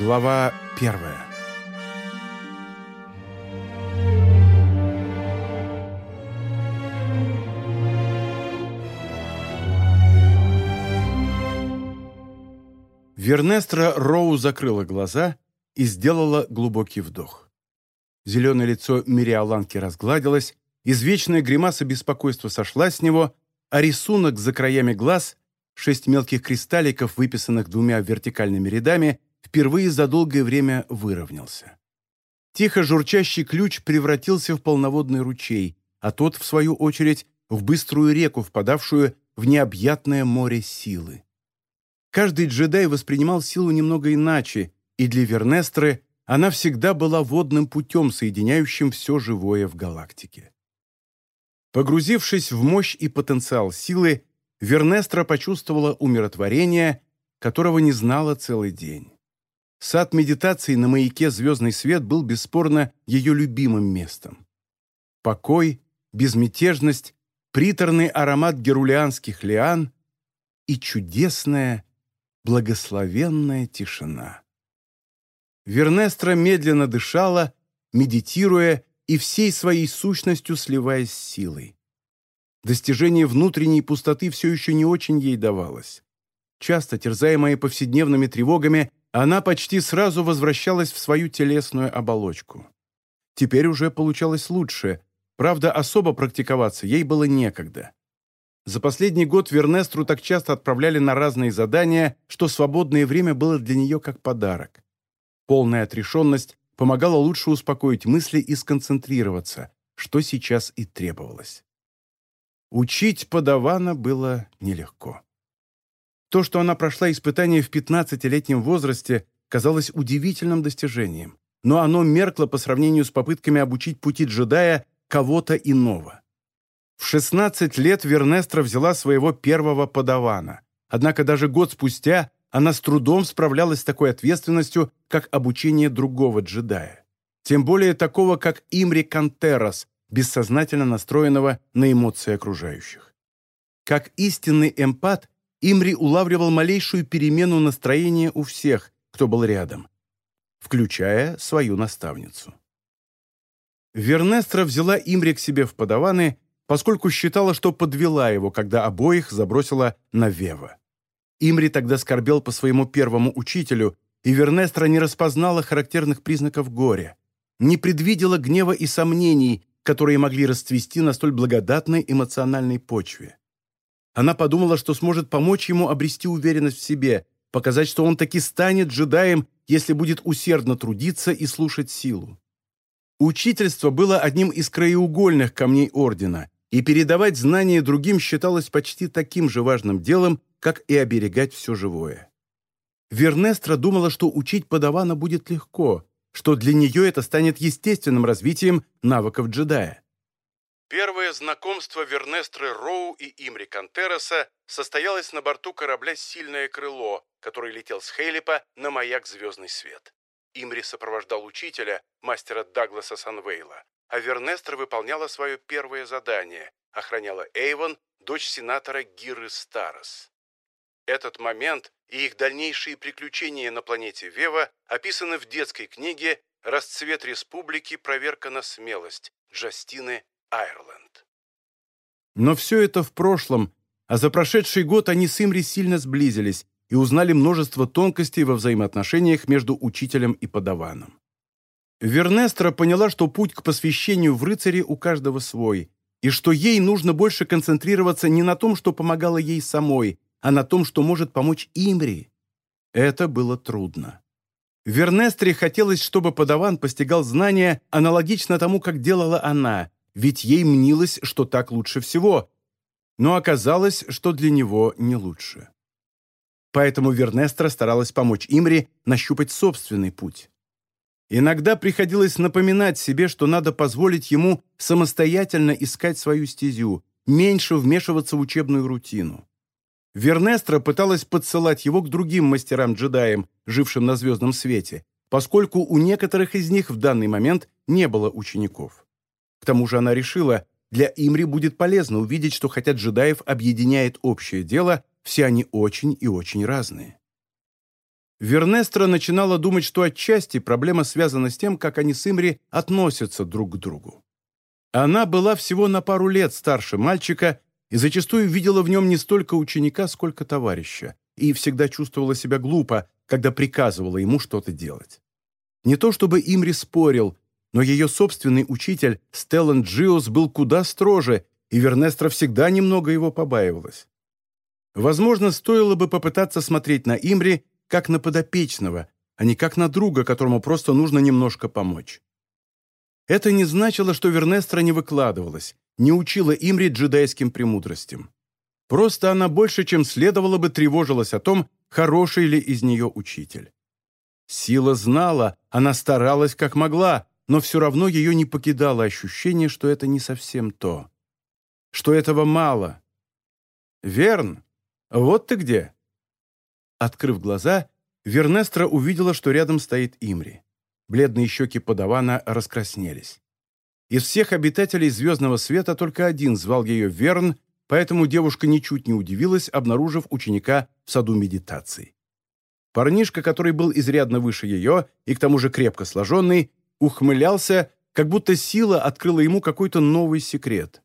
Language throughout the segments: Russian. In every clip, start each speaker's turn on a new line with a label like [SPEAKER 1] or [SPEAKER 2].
[SPEAKER 1] Глава первая Вернестра Роу закрыла глаза и сделала глубокий вдох. Зеленое лицо Мириаланки разгладилось, извечная гримаса беспокойства сошла с него, а рисунок за краями глаз, шесть мелких кристалликов, выписанных двумя вертикальными рядами, впервые за долгое время выровнялся. Тихо журчащий ключ превратился в полноводный ручей, а тот, в свою очередь, в быструю реку, впадавшую в необъятное море силы. Каждый джедай воспринимал силу немного иначе, и для Вернестры она всегда была водным путем, соединяющим все живое в галактике. Погрузившись в мощь и потенциал силы, Вернестра почувствовала умиротворение, которого не знала целый день. Сад медитации на маяке «Звездный свет» был бесспорно ее любимым местом. Покой, безмятежность, приторный аромат герулианских лиан и чудесная, благословенная тишина. Вернестра медленно дышала, медитируя и всей своей сущностью сливаясь с силой. Достижение внутренней пустоты все еще не очень ей давалось. Часто, терзаемая повседневными тревогами, она почти сразу возвращалась в свою телесную оболочку. Теперь уже получалось лучше, правда, особо практиковаться ей было некогда. За последний год Вернестру так часто отправляли на разные задания, что свободное время было для нее как подарок. Полная отрешенность помогала лучше успокоить мысли и сконцентрироваться, что сейчас и требовалось. Учить подавана было нелегко. То, что она прошла испытание в 15-летнем возрасте, казалось удивительным достижением, но оно меркло по сравнению с попытками обучить пути джедая кого-то иного. В 16 лет Вернестра взяла своего первого подавана, однако даже год спустя она с трудом справлялась с такой ответственностью, как обучение другого джедая. Тем более такого, как Имри Кантерос, бессознательно настроенного на эмоции окружающих. Как истинный эмпат, Имри улавливал малейшую перемену настроения у всех, кто был рядом, включая свою наставницу. Вернестра взяла Имри к себе в подаваны, поскольку считала, что подвела его, когда обоих забросила на Вева. Имри тогда скорбел по своему первому учителю, и Вернестра не распознала характерных признаков горя, не предвидела гнева и сомнений, которые могли расцвести на столь благодатной эмоциональной почве. Она подумала, что сможет помочь ему обрести уверенность в себе, показать, что он таки станет джедаем, если будет усердно трудиться и слушать силу. Учительство было одним из краеугольных камней Ордена, и передавать знания другим считалось почти таким же важным делом, как и оберегать все живое. Вернестра думала, что учить подавана будет легко, что для нее это станет естественным развитием навыков джедая. Первое знакомство Вернестры Роу и Имри Кантероса состоялось на борту корабля «Сильное крыло», который летел с Хейлипа на маяк «Звездный свет». Имри сопровождал учителя, мастера Дагласа Санвейла, а Вернестра выполняла свое первое задание – охраняла Эйвон, дочь сенатора Гиры Старос. Этот момент и их дальнейшие приключения на планете Вева описаны в детской книге «Расцвет республики. Проверка на смелость» Джастины Айрленд. Но все это в прошлом, а за прошедший год они с Имри сильно сблизились и узнали множество тонкостей во взаимоотношениях между учителем и подаваном. Вернестра поняла, что путь к посвящению в рыцаре у каждого свой, и что ей нужно больше концентрироваться не на том, что помогало ей самой, а на том, что может помочь Имри. Это было трудно. Вернестре хотелось, чтобы подаван постигал знания аналогично тому, как делала она, ведь ей мнилось, что так лучше всего, но оказалось, что для него не лучше. Поэтому Вернестра старалась помочь Имри нащупать собственный путь. Иногда приходилось напоминать себе, что надо позволить ему самостоятельно искать свою стезю, меньше вмешиваться в учебную рутину. Вернестра пыталась подсылать его к другим мастерам-джедаям, жившим на звездном свете, поскольку у некоторых из них в данный момент не было учеников. К тому же она решила, для Имри будет полезно увидеть, что хотя джедаев объединяет общее дело, все они очень и очень разные. Вернестра начинала думать, что отчасти проблема связана с тем, как они с Имри относятся друг к другу. Она была всего на пару лет старше мальчика и зачастую видела в нем не столько ученика, сколько товарища, и всегда чувствовала себя глупо, когда приказывала ему что-то делать. Не то чтобы Имри спорил, но ее собственный учитель Стеллан Джиос был куда строже, и Вернестра всегда немного его побаивалась. Возможно, стоило бы попытаться смотреть на Имри как на подопечного, а не как на друга, которому просто нужно немножко помочь. Это не значило, что Вернестра не выкладывалась, не учила Имри джедайским премудростям. Просто она больше, чем следовало бы, тревожилась о том, хороший ли из нее учитель. Сила знала, она старалась как могла, но все равно ее не покидало ощущение, что это не совсем то. Что этого мало. «Верн, вот ты где!» Открыв глаза, Вернестра увидела, что рядом стоит Имри. Бледные щеки подавана раскраснелись. Из всех обитателей звездного света только один звал ее Верн, поэтому девушка ничуть не удивилась, обнаружив ученика в саду медитации. Парнишка, который был изрядно выше ее и к тому же крепко сложенный, ухмылялся, как будто сила открыла ему какой-то новый секрет.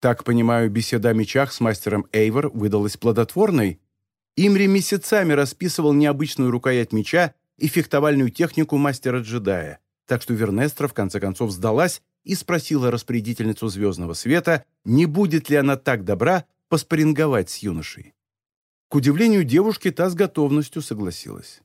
[SPEAKER 1] Так, понимаю, беседа о мечах с мастером Эйвор выдалась плодотворной? Имри месяцами расписывал необычную рукоять меча и фехтовальную технику мастера-джедая, так что Вернестра в конце концов сдалась и спросила распорядительницу «Звездного света», не будет ли она так добра поспоринговать с юношей. К удивлению девушки, та с готовностью согласилась.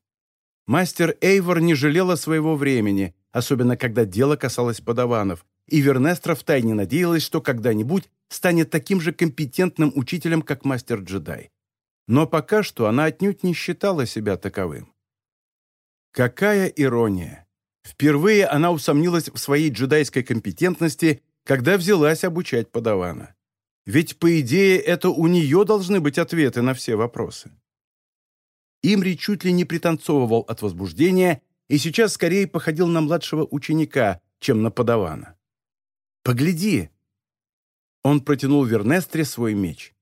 [SPEAKER 1] Мастер Эйвор не жалела своего времени, особенно когда дело касалось подаванов, и Вернестра втайне надеялась, что когда-нибудь станет таким же компетентным учителем, как мастер-джедай. Но пока что она отнюдь не считала себя таковым. Какая ирония! Впервые она усомнилась в своей джедайской компетентности, когда взялась обучать подавана. Ведь, по идее, это у нее должны быть ответы на все вопросы. Имри чуть ли не пританцовывал от возбуждения и сейчас скорее походил на младшего ученика, чем на подавана. «Погляди!» Он протянул Вернестре свой меч.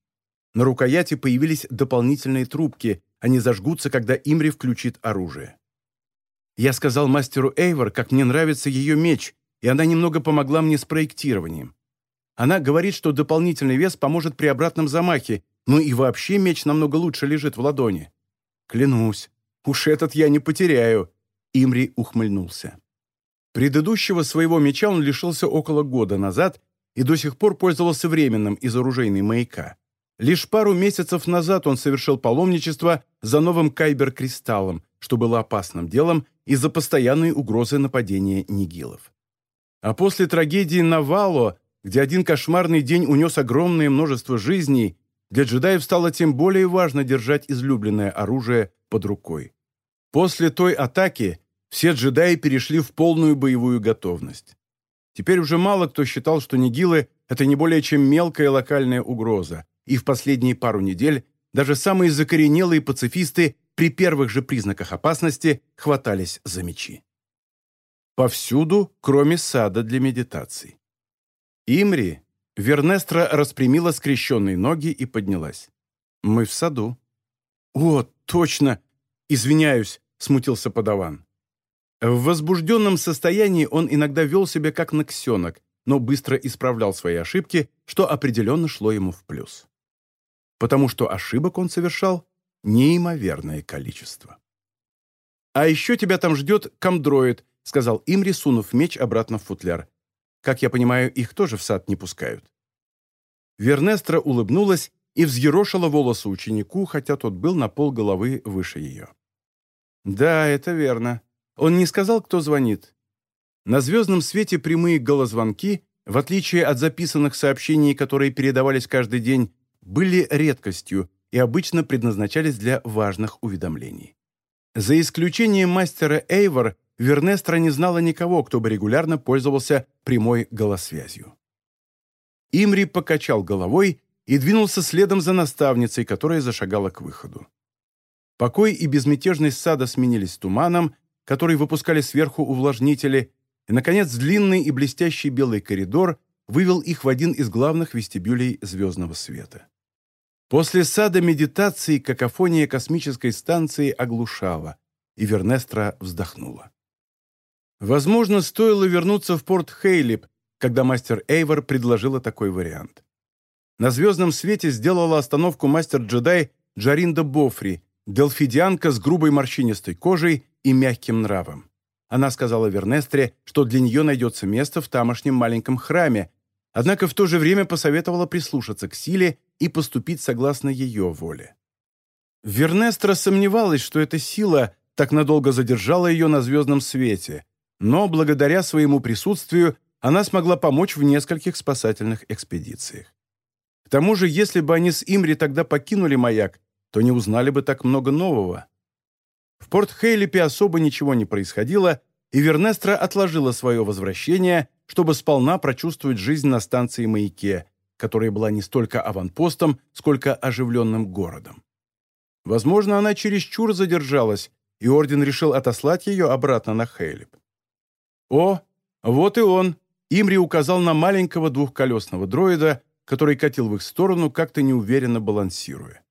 [SPEAKER 1] На рукояти появились дополнительные трубки, они зажгутся, когда Имри включит оружие. Я сказал мастеру Эйвор, как мне нравится ее меч, и она немного помогла мне с проектированием. Она говорит, что дополнительный вес поможет при обратном замахе, ну и вообще меч намного лучше лежит в ладони. Клянусь, уж этот я не потеряю. Имри ухмыльнулся. Предыдущего своего меча он лишился около года назад и до сих пор пользовался временным из оружейной маяка. Лишь пару месяцев назад он совершил паломничество за новым кайбер-кристаллом, что было опасным делом из-за постоянной угрозы нападения нигилов. А после трагедии на Вало, где один кошмарный день унес огромное множество жизней, для джедаев стало тем более важно держать излюбленное оружие под рукой. После той атаки все джедаи перешли в полную боевую готовность. Теперь уже мало кто считал, что нигилы – это не более чем мелкая локальная угроза, и в последние пару недель даже самые закоренелые пацифисты при первых же признаках опасности хватались за мечи. Повсюду, кроме сада для медитаций. Имри, Вернестра распрямила скрещенные ноги и поднялась. «Мы в саду». «О, точно! Извиняюсь», — смутился подаван. В возбужденном состоянии он иногда вел себя как наксенок, но быстро исправлял свои ошибки, что определенно шло ему в плюс. Потому что ошибок он совершал неимоверное количество. «А еще тебя там ждет комдроид», — сказал Имри, сунув меч обратно в футляр. «Как я понимаю, их тоже в сад не пускают». Вернестра улыбнулась и взъерошила волосы ученику, хотя тот был на пол головы выше ее. «Да, это верно. Он не сказал, кто звонит. На звездном свете прямые голозвонки, в отличие от записанных сообщений, которые передавались каждый день, были редкостью, и обычно предназначались для важных уведомлений. За исключением мастера Эйвор, Вернестра не знала никого, кто бы регулярно пользовался прямой голосвязью. Имри покачал головой и двинулся следом за наставницей, которая зашагала к выходу. Покой и безмятежность сада сменились туманом, который выпускали сверху увлажнители, и, наконец, длинный и блестящий белый коридор вывел их в один из главных вестибюлей звездного света. После сада медитации какофония космической станции оглушала, и Вернестра вздохнула. Возможно, стоило вернуться в порт Хейлип, когда мастер Эйвор предложила такой вариант. На звездном свете сделала остановку мастер-джедай Джаринда Бофри, делфидианка с грубой морщинистой кожей и мягким нравом. Она сказала Вернестре, что для нее найдется место в тамошнем маленьком храме, однако в то же время посоветовала прислушаться к силе и поступить согласно ее воле. Вернестра сомневалась, что эта сила так надолго задержала ее на звездном свете, но благодаря своему присутствию она смогла помочь в нескольких спасательных экспедициях. К тому же, если бы они с Имри тогда покинули маяк, то не узнали бы так много нового. В порт Хейлипе особо ничего не происходило, и Вернестра отложила свое возвращение, чтобы сполна прочувствовать жизнь на станции «Маяке», которая была не столько аванпостом, сколько оживленным городом. Возможно, она чересчур задержалась, и Орден решил отослать ее обратно на Хейлип. «О, вот и он!» Имри указал на маленького двухколесного дроида, который катил в их сторону, как-то неуверенно балансируя.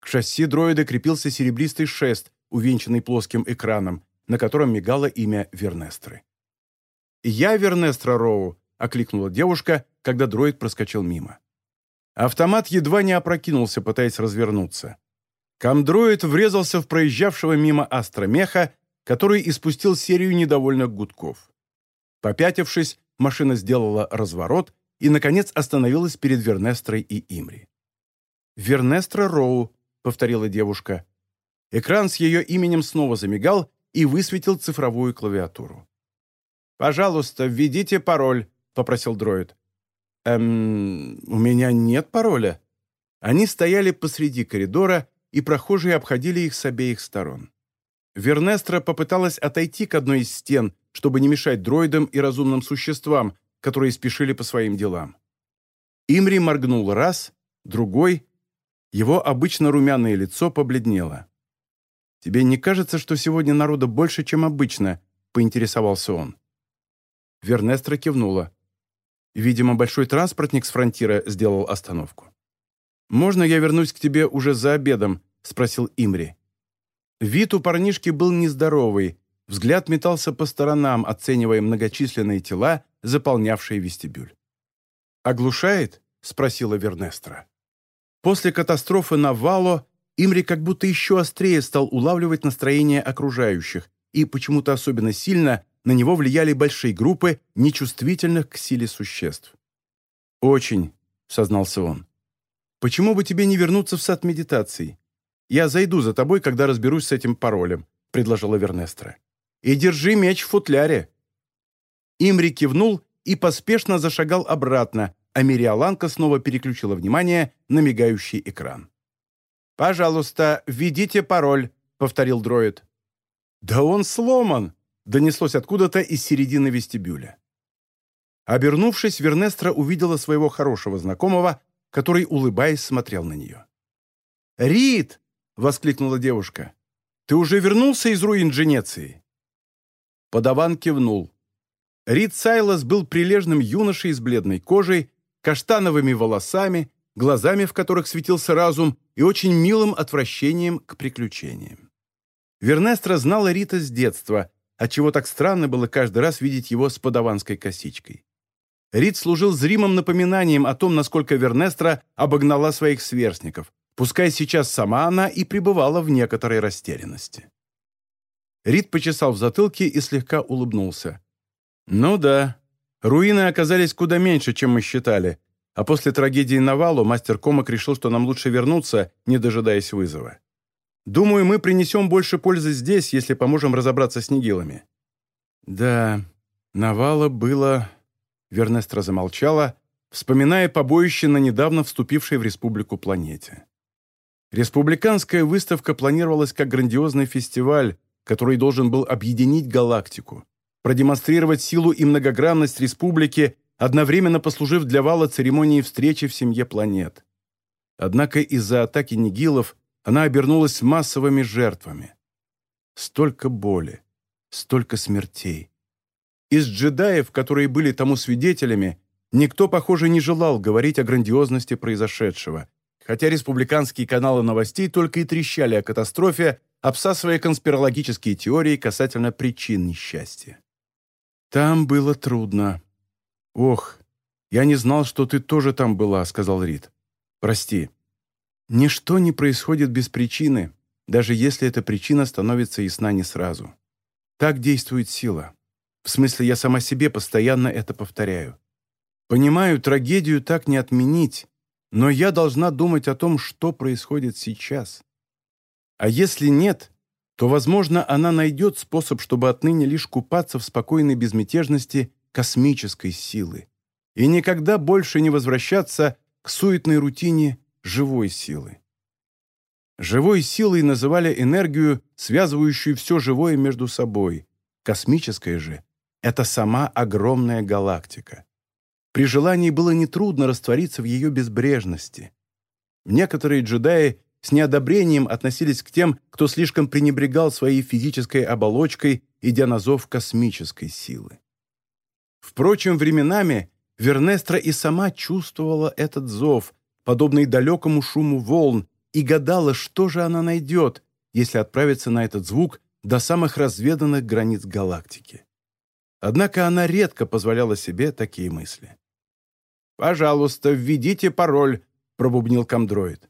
[SPEAKER 1] К шасси дроида крепился серебристый шест, увенчанный плоским экраном, на котором мигало имя Вернестры. «Я Вернестра Роу», — окликнула девушка, когда дроид проскочил мимо. Автомат едва не опрокинулся, пытаясь развернуться. Камдроид врезался в проезжавшего мимо астромеха, который испустил серию недовольных гудков. Попятившись, машина сделала разворот и, наконец, остановилась перед Вернестрой и Имри. «Вернестра Роу», — повторила девушка. Экран с ее именем снова замигал и высветил цифровую клавиатуру. «Пожалуйста, введите пароль», — попросил дроид. «Эм, у меня нет пароля». Они стояли посреди коридора, и прохожие обходили их с обеих сторон. Вернестра попыталась отойти к одной из стен, чтобы не мешать дроидам и разумным существам, которые спешили по своим делам. Имри моргнул раз, другой. Его обычно румяное лицо побледнело. «Тебе не кажется, что сегодня народа больше, чем обычно?» — поинтересовался он. Вернестра кивнула. Видимо, большой транспортник с фронтира сделал остановку. «Можно я вернусь к тебе уже за обедом?» — спросил Имри. Вид у парнишки был нездоровый, взгляд метался по сторонам, оценивая многочисленные тела, заполнявшие вестибюль. «Оглушает?» — спросила Вернестра. После катастрофы на Вало Имри как будто еще острее стал улавливать настроение окружающих, и почему-то особенно сильно на него влияли большие группы нечувствительных к силе существ. «Очень», — сознался он. «Почему бы тебе не вернуться в сад медитаций? Я зайду за тобой, когда разберусь с этим паролем», — предложила Вернестра. «И держи меч в футляре». Имри кивнул и поспешно зашагал обратно, а Мириаланка снова переключила внимание на мигающий экран. «Пожалуйста, введите пароль», — повторил дроид. «Да он сломан!» — донеслось откуда-то из середины вестибюля. Обернувшись, Вернестра увидела своего хорошего знакомого, который, улыбаясь, смотрел на нее. «Рид!» — воскликнула девушка. «Ты уже вернулся из руин Дженеции?» Подаван кивнул. Рид Сайлас был прилежным юношей с бледной кожей, каштановыми волосами, глазами, в которых светился разум, и очень милым отвращением к приключениям. Вернестра знала Рита с детства, отчего так странно было каждый раз видеть его с подаванской косичкой. Рид служил зримым напоминанием о том, насколько Вернестра обогнала своих сверстников, пускай сейчас сама она и пребывала в некоторой растерянности. Рид почесал в затылке и слегка улыбнулся. «Ну да, руины оказались куда меньше, чем мы считали, а после трагедии Навалу мастер Комок решил, что нам лучше вернуться, не дожидаясь вызова. Думаю, мы принесем больше пользы здесь, если поможем разобраться с нигилами». «Да, Навала было...» Вернестра замолчала, вспоминая побоище на недавно вступившей в республику планете. Республиканская выставка планировалась как грандиозный фестиваль, который должен был объединить галактику, продемонстрировать силу и многогранность республики одновременно послужив для вала церемонии встречи в семье планет. Однако из-за атаки нигилов она обернулась массовыми жертвами. Столько боли, столько смертей. Из джедаев, которые были тому свидетелями, никто, похоже, не желал говорить о грандиозности произошедшего, хотя республиканские каналы новостей только и трещали о катастрофе, обсасывая конспирологические теории касательно причин несчастья. «Там было трудно. Ох, я не знал, что ты тоже там была», — сказал Рид. «Прости. Ничто не происходит без причины, даже если эта причина становится ясна не сразу. Так действует сила. В смысле, я сама себе постоянно это повторяю. Понимаю, трагедию так не отменить, но я должна думать о том, что происходит сейчас. А если нет, то, возможно, она найдет способ, чтобы отныне лишь купаться в спокойной безмятежности космической силы и никогда больше не возвращаться к суетной рутине живой силы. Живой силой называли энергию, связывающую все живое между собой. Космическая же — это сама огромная галактика. При желании было нетрудно раствориться в ее безбрежности. Некоторые джедаи с неодобрением относились к тем, кто слишком пренебрегал своей физической оболочкой, идя на зов космической силы. Впрочем, временами Вернестра и сама чувствовала этот зов, подобный далекому шуму волн, и гадала, что же она найдет, если отправиться на этот звук до самых разведанных границ галактики. Однако она редко позволяла себе такие мысли. «Пожалуйста, введите пароль», — пробубнил комдроид.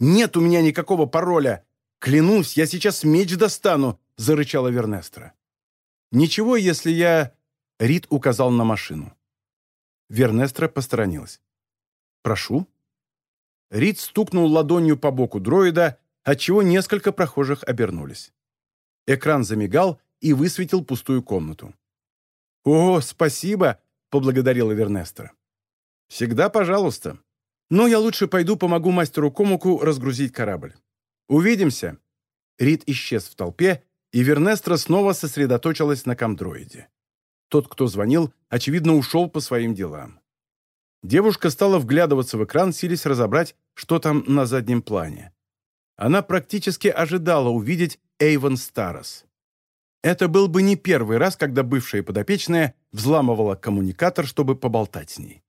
[SPEAKER 1] «Нет у меня никакого пароля! Клянусь, я сейчас меч достану!» — зарычала Вернестра. «Ничего, если я...» — Рид указал на машину. Вернестра посторонилась. «Прошу». Рид стукнул ладонью по боку дроида, отчего несколько прохожих обернулись. Экран замигал и высветил пустую комнату. «О, спасибо!» — поблагодарила Вернестра. «Всегда пожалуйста. Но я лучше пойду помогу мастеру Комуку разгрузить корабль. Увидимся!» Рид исчез в толпе, и Вернестра снова сосредоточилась на комдроиде. Тот, кто звонил, очевидно, ушел по своим делам. Девушка стала вглядываться в экран, силясь разобрать, что там на заднем плане. Она практически ожидала увидеть Эйвен Старос. Это был бы не первый раз, когда бывшая подопечная взламывала коммуникатор, чтобы поболтать с ней.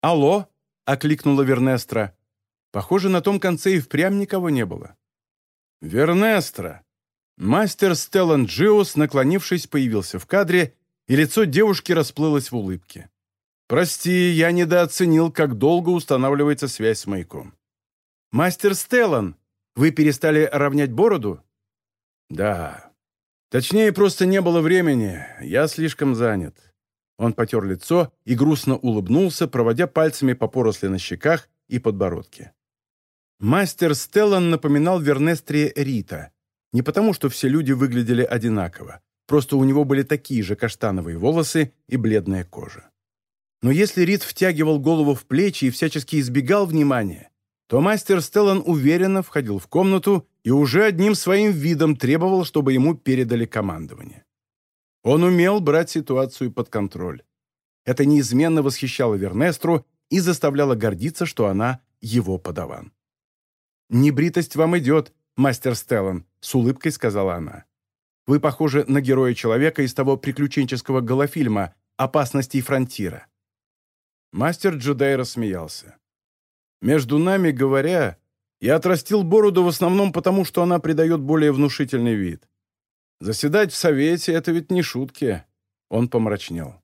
[SPEAKER 1] «Алло!» — окликнула Вернестра. Похоже, на том конце и впрямь никого не было. «Вернестра!» Мастер Стеллан Джиос, наклонившись, появился в кадре и лицо девушки расплылось в улыбке. «Прости, я недооценил, как долго устанавливается связь с маяком». «Мастер Стеллан, вы перестали равнять бороду?» «Да. Точнее, просто не было времени. Я слишком занят». Он потер лицо и грустно улыбнулся, проводя пальцами по поросли на щеках и подбородке. Мастер Стеллан напоминал Вернестрия Рита. Не потому, что все люди выглядели одинаково. Просто у него были такие же каштановые волосы и бледная кожа. Но если Рид втягивал голову в плечи и всячески избегал внимания, то мастер Стеллан уверенно входил в комнату и уже одним своим видом требовал, чтобы ему передали командование. Он умел брать ситуацию под контроль. Это неизменно восхищало Вернестру и заставляло гордиться, что она его подаван. «Небритость вам идет, мастер Стеллан», — с улыбкой сказала она. Вы похожи на героя-человека из того приключенческого голофильма «Опасности фронтира». Мастер джедай рассмеялся. «Между нами говоря, я отрастил бороду в основном потому, что она придает более внушительный вид. Заседать в совете — это ведь не шутки». Он помрачнел.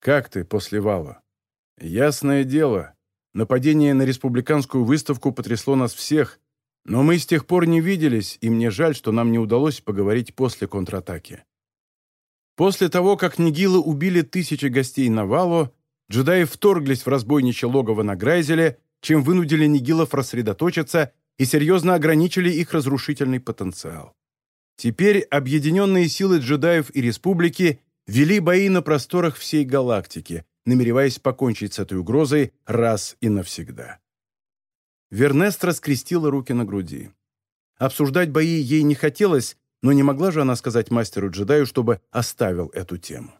[SPEAKER 1] «Как ты после вала?» «Ясное дело. Нападение на республиканскую выставку потрясло нас всех, но мы с тех пор не виделись, и мне жаль, что нам не удалось поговорить после контратаки. После того, как Нигилы убили тысячи гостей на Вало, джедаи вторглись в разбойничье логово на Грайзеле, чем вынудили Нигилов рассредоточиться и серьезно ограничили их разрушительный потенциал. Теперь объединенные силы джедаев и республики вели бои на просторах всей галактики, намереваясь покончить с этой угрозой раз и навсегда. Вернестра скрестила руки на груди. Обсуждать бои ей не хотелось, но не могла же она сказать мастеру-джедаю, чтобы оставил эту тему.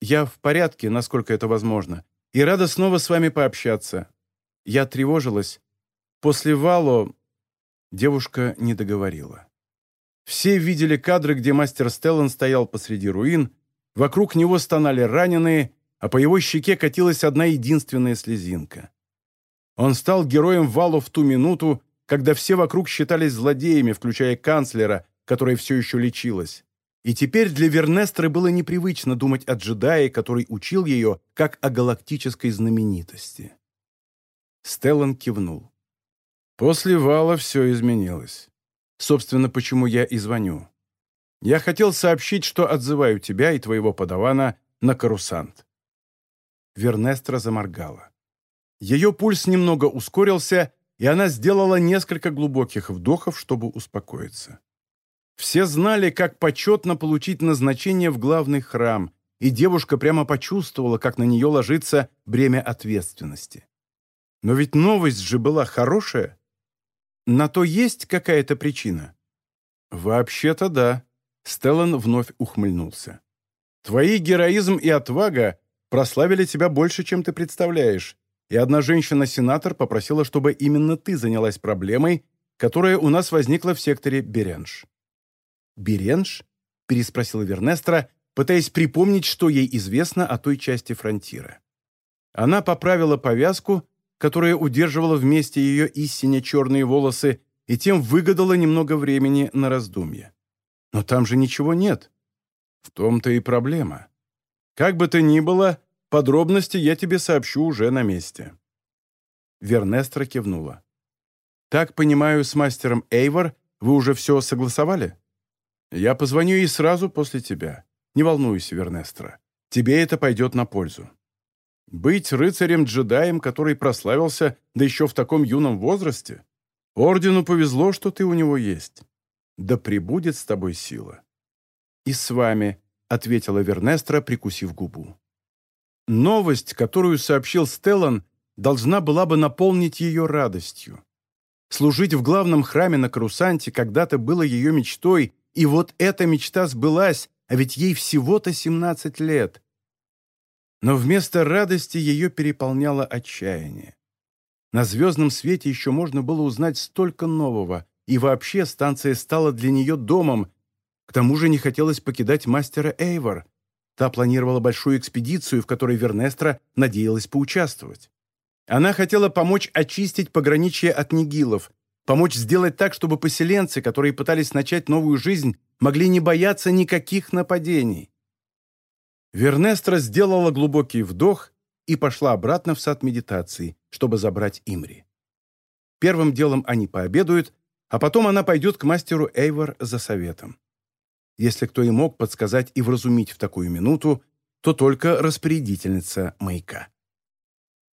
[SPEAKER 1] «Я в порядке, насколько это возможно, и рада снова с вами пообщаться. Я тревожилась. После Вало...» Девушка не договорила. Все видели кадры, где мастер Стеллан стоял посреди руин, вокруг него стонали раненые, а по его щеке катилась одна единственная слезинка. Он стал героем Валу в ту минуту, когда все вокруг считались злодеями, включая канцлера, которая все еще лечилась. И теперь для Вернестры было непривычно думать о джедае, который учил ее, как о галактической знаменитости. Стеллан кивнул. После вала все изменилось. Собственно, почему я и звоню. Я хотел сообщить, что отзываю тебя и твоего подавана на карусант. Вернестра заморгала. Ее пульс немного ускорился, и она сделала несколько глубоких вдохов, чтобы успокоиться. Все знали, как почетно получить назначение в главный храм, и девушка прямо почувствовала, как на нее ложится бремя ответственности. Но ведь новость же была хорошая. На то есть какая-то причина? Вообще-то да. Стеллан вновь ухмыльнулся. Твои героизм и отвага прославили тебя больше, чем ты представляешь, и одна женщина-сенатор попросила, чтобы именно ты занялась проблемой, которая у нас возникла в секторе Беренж. «Беренж?» – переспросила Вернестра, пытаясь припомнить, что ей известно о той части фронтира. Она поправила повязку, которая удерживала вместе ее истине черные волосы, и тем выгадала немного времени на раздумье. Но там же ничего нет. В том-то и проблема. Как бы то ни было, подробности я тебе сообщу уже на месте. Вернестра кивнула. «Так, понимаю, с мастером Эйвор вы уже все согласовали?» Я позвоню ей сразу после тебя. Не волнуйся, Вернестра. Тебе это пойдет на пользу. Быть рыцарем-джедаем, который прославился, да еще в таком юном возрасте? Ордену повезло, что ты у него есть. Да пребудет с тобой сила. И с вами, — ответила Вернестра, прикусив губу. Новость, которую сообщил Стеллан, должна была бы наполнить ее радостью. Служить в главном храме на Карусанте когда-то было ее мечтой, и вот эта мечта сбылась, а ведь ей всего-то 17 лет. Но вместо радости ее переполняло отчаяние. На звездном свете еще можно было узнать столько нового, и вообще станция стала для нее домом. К тому же не хотелось покидать мастера Эйвор. Та планировала большую экспедицию, в которой Вернестра надеялась поучаствовать. Она хотела помочь очистить пограничье от нигилов, Помочь сделать так, чтобы поселенцы, которые пытались начать новую жизнь, могли не бояться никаких нападений. Вернестра сделала глубокий вдох и пошла обратно в сад медитации, чтобы забрать Имри. Первым делом они пообедают, а потом она пойдет к мастеру Эйвор за советом. Если кто и мог подсказать и вразумить в такую минуту, то только распорядительница маяка.